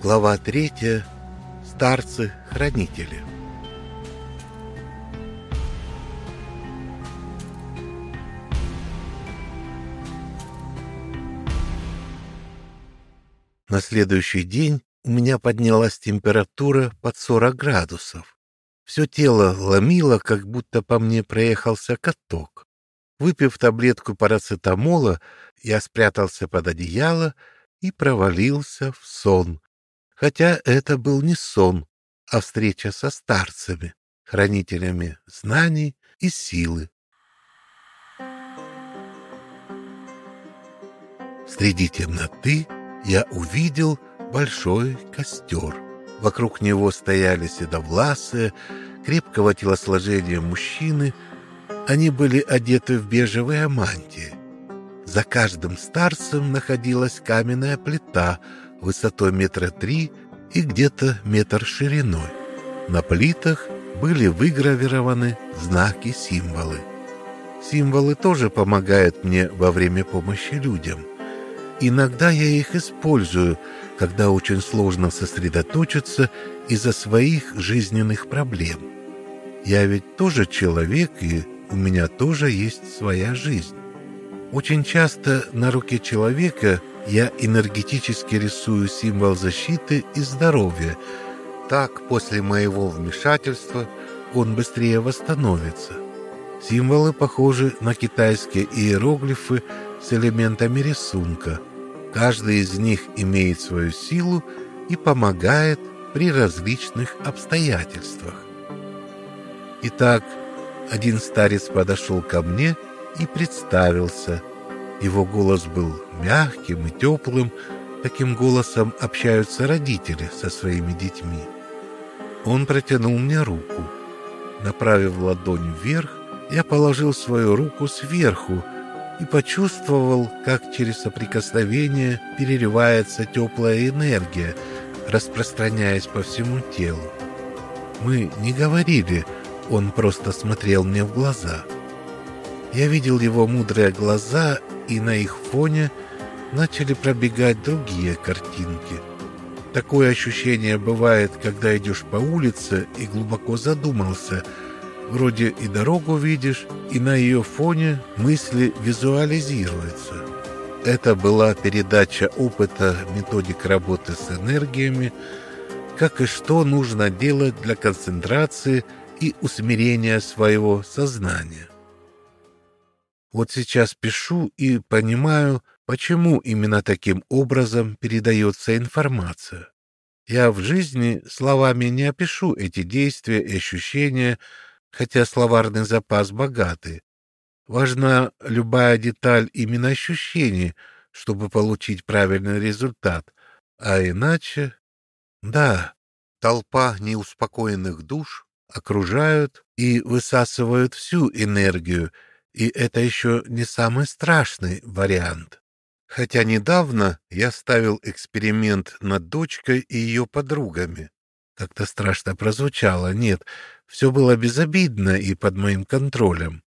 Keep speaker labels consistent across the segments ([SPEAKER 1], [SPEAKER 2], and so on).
[SPEAKER 1] Глава третья. Старцы-хранители. На следующий день у меня поднялась температура под 40 градусов. Все тело ломило, как будто по мне проехался каток. Выпив таблетку парацетамола, я спрятался под одеяло и провалился в сон. Хотя это был не сон, а встреча со старцами, хранителями знаний и силы. Среди темноты я увидел большой костер. Вокруг него стояли седовласые, крепкого телосложения мужчины. Они были одеты в бежевые мантии. За каждым старцем находилась каменная плита высотой метра три и где-то метр шириной. На плитах были выгравированы знаки-символы. Символы тоже помогают мне во время помощи людям. Иногда я их использую, когда очень сложно сосредоточиться из-за своих жизненных проблем. Я ведь тоже человек, и у меня тоже есть своя жизнь. Очень часто на руке человека я энергетически рисую символ защиты и здоровья. Так, после моего вмешательства, он быстрее восстановится. Символы похожи на китайские иероглифы с элементами рисунка. Каждый из них имеет свою силу и помогает при различных обстоятельствах. Итак, один старец подошел ко мне и представился. Его голос был мягким и теплым, таким голосом общаются родители со своими детьми. Он протянул мне руку. Направив ладонь вверх, я положил свою руку сверху и почувствовал, как через соприкосновение переливается теплая энергия, распространяясь по всему телу. Мы не говорили, он просто смотрел мне в глаза. Я видел его мудрые глаза, и на их фоне начали пробегать другие картинки. Такое ощущение бывает, когда идешь по улице и глубоко задумался – Вроде и дорогу видишь, и на ее фоне мысли визуализируются. Это была передача опыта методик работы с энергиями, как и что нужно делать для концентрации и усмирения своего сознания. Вот сейчас пишу и понимаю, почему именно таким образом передается информация. Я в жизни словами не опишу эти действия и ощущения, хотя словарный запас богатый. Важна любая деталь именно ощущений, чтобы получить правильный результат, а иначе... Да, толпа неуспокоенных душ окружают и высасывают всю энергию, и это еще не самый страшный вариант. Хотя недавно я ставил эксперимент над дочкой и ее подругами. Как-то страшно прозвучало. Нет, все было безобидно и под моим контролем.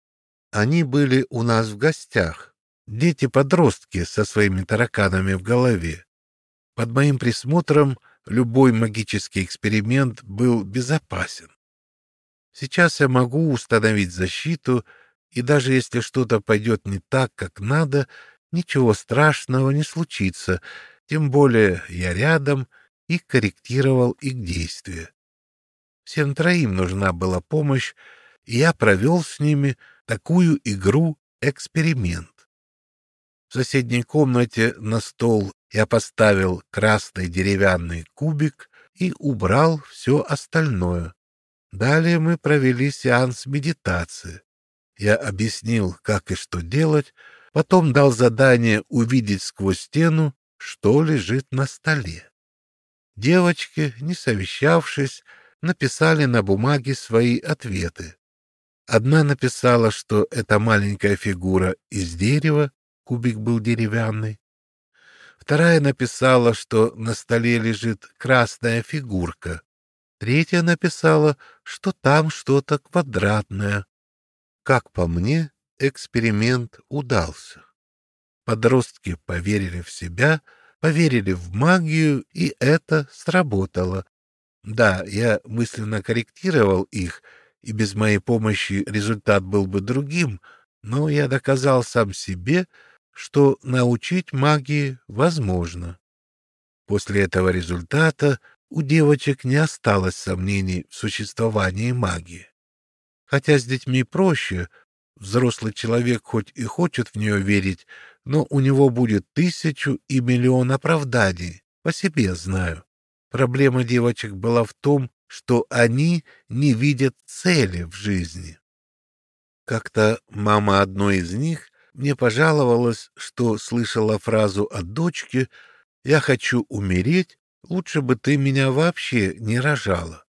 [SPEAKER 1] Они были у нас в гостях. Дети-подростки со своими тараканами в голове. Под моим присмотром любой магический эксперимент был безопасен. Сейчас я могу установить защиту, и даже если что-то пойдет не так, как надо, ничего страшного не случится, тем более я рядом и корректировал их действия. Всем троим нужна была помощь, и я провел с ними такую игру-эксперимент. В соседней комнате на стол я поставил красный деревянный кубик и убрал все остальное. Далее мы провели сеанс медитации. Я объяснил, как и что делать, потом дал задание увидеть сквозь стену, что лежит на столе. Девочки, не совещавшись, написали на бумаге свои ответы. Одна написала, что это маленькая фигура из дерева, кубик был деревянный. Вторая написала, что на столе лежит красная фигурка. Третья написала, что там что-то квадратное. Как по мне, эксперимент удался. Подростки поверили в себя, поверили в магию, и это сработало. Да, я мысленно корректировал их, и без моей помощи результат был бы другим, но я доказал сам себе, что научить магии возможно. После этого результата у девочек не осталось сомнений в существовании магии. Хотя с детьми проще, взрослый человек хоть и хочет в нее верить, но у него будет тысячу и миллион оправданий, по себе знаю. Проблема девочек была в том, что они не видят цели в жизни. Как-то мама одной из них мне пожаловалась, что слышала фразу от дочки «Я хочу умереть, лучше бы ты меня вообще не рожала».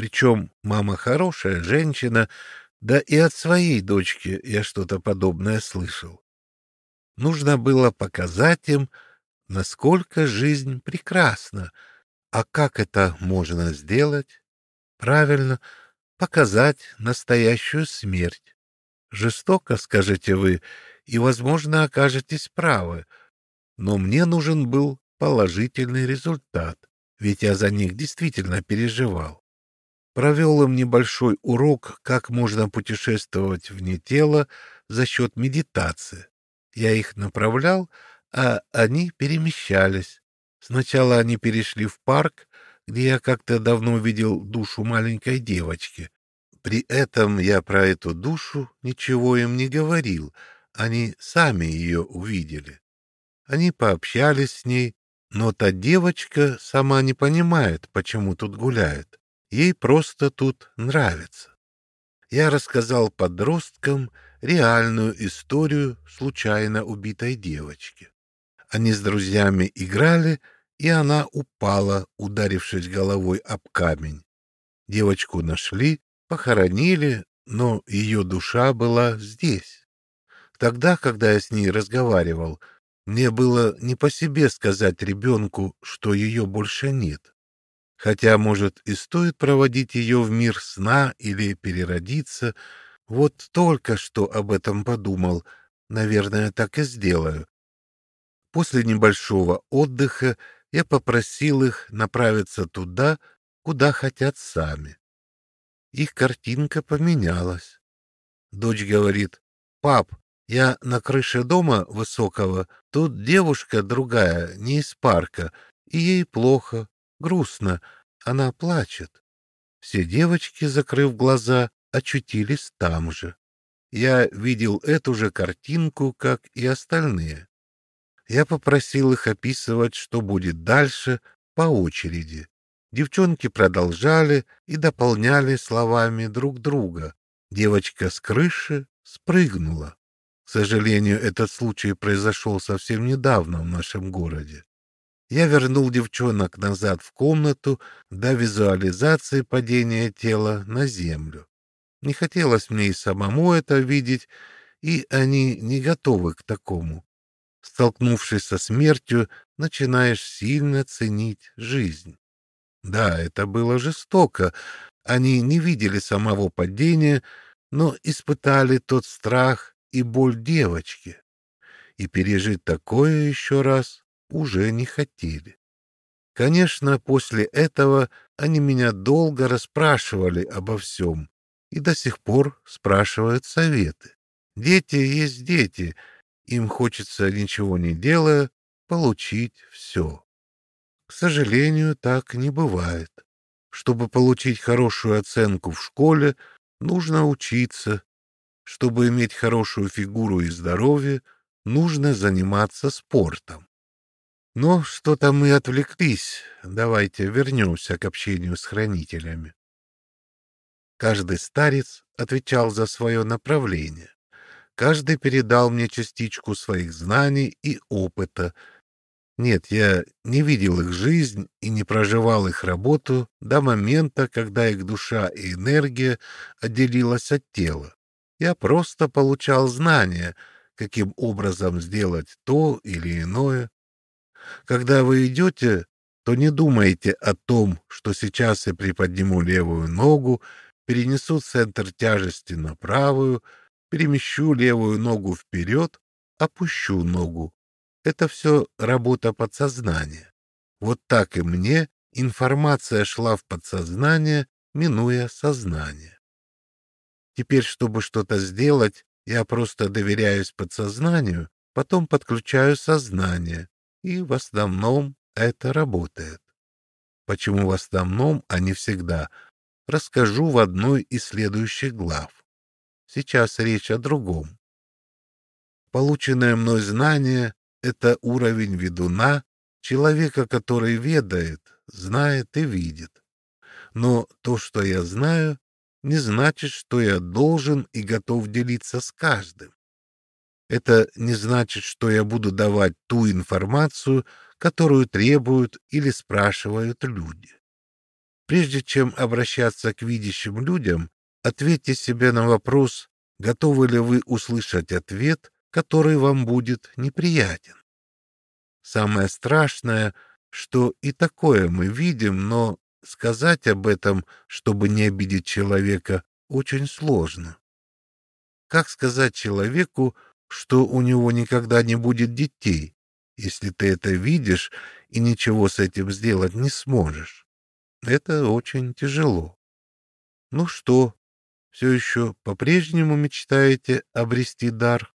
[SPEAKER 1] Причем мама хорошая женщина, да и от своей дочки я что-то подобное слышал. Нужно было показать им, насколько жизнь прекрасна, а как это можно сделать? Правильно, показать настоящую смерть. Жестоко, скажете вы, и, возможно, окажетесь правы, но мне нужен был положительный результат, ведь я за них действительно переживал. Провел им небольшой урок, как можно путешествовать вне тела за счет медитации. Я их направлял, а они перемещались. Сначала они перешли в парк, где я как-то давно видел душу маленькой девочки. При этом я про эту душу ничего им не говорил, они сами ее увидели. Они пообщались с ней, но та девочка сама не понимает, почему тут гуляет. Ей просто тут нравится. Я рассказал подросткам реальную историю случайно убитой девочки. Они с друзьями играли, и она упала, ударившись головой об камень. Девочку нашли, похоронили, но ее душа была здесь. Тогда, когда я с ней разговаривал, мне было не по себе сказать ребенку, что ее больше нет. Хотя, может, и стоит проводить ее в мир сна или переродиться. Вот только что об этом подумал. Наверное, так и сделаю. После небольшого отдыха я попросил их направиться туда, куда хотят сами. Их картинка поменялась. Дочь говорит, «Пап, я на крыше дома высокого, тут девушка другая, не из парка, и ей плохо, грустно, она плачет. Все девочки, закрыв глаза, очутились там же. Я видел эту же картинку, как и остальные. Я попросил их описывать, что будет дальше, по очереди. Девчонки продолжали и дополняли словами друг друга. Девочка с крыши спрыгнула. К сожалению, этот случай произошел совсем недавно в нашем городе. Я вернул девчонок назад в комнату до визуализации падения тела на землю. Не хотелось мне и самому это видеть, и они не готовы к такому. Столкнувшись со смертью, начинаешь сильно ценить жизнь. Да, это было жестоко. Они не видели самого падения, но испытали тот страх и боль девочки. И пережить такое еще раз уже не хотели. Конечно, после этого они меня долго расспрашивали обо всем и до сих пор спрашивают советы. Дети есть дети, им хочется, ничего не делая, получить все. К сожалению, так не бывает. Чтобы получить хорошую оценку в школе, нужно учиться. Чтобы иметь хорошую фигуру и здоровье, нужно заниматься спортом. Но что-то мы отвлеклись. Давайте вернемся к общению с хранителями. Каждый старец отвечал за свое направление. Каждый передал мне частичку своих знаний и опыта. Нет, я не видел их жизнь и не проживал их работу до момента, когда их душа и энергия отделилась от тела. Я просто получал знания, каким образом сделать то или иное. Когда вы идете, то не думайте о том, что сейчас я приподниму левую ногу, перенесу центр тяжести на правую, перемещу левую ногу вперед, опущу ногу. Это все работа подсознания. Вот так и мне информация шла в подсознание, минуя сознание. Теперь, чтобы что-то сделать, я просто доверяюсь подсознанию, потом подключаю сознание, и в основном это работает. Почему в основном, а не всегда, расскажу в одной из следующих глав. Сейчас речь о другом. Полученное мной знание — это уровень ведуна, человека, который ведает, знает и видит. Но то, что я знаю, не значит, что я должен и готов делиться с каждым. Это не значит, что я буду давать ту информацию, которую требуют или спрашивают люди. Прежде чем обращаться к видящим людям, ответьте себе на вопрос, готовы ли вы услышать ответ, который вам будет неприятен. Самое страшное, что и такое мы видим, но сказать об этом, чтобы не обидеть человека, очень сложно. Как сказать человеку, что у него никогда не будет детей, если ты это видишь и ничего с этим сделать не сможешь? Это очень тяжело. Ну что, все еще по-прежнему мечтаете обрести дар?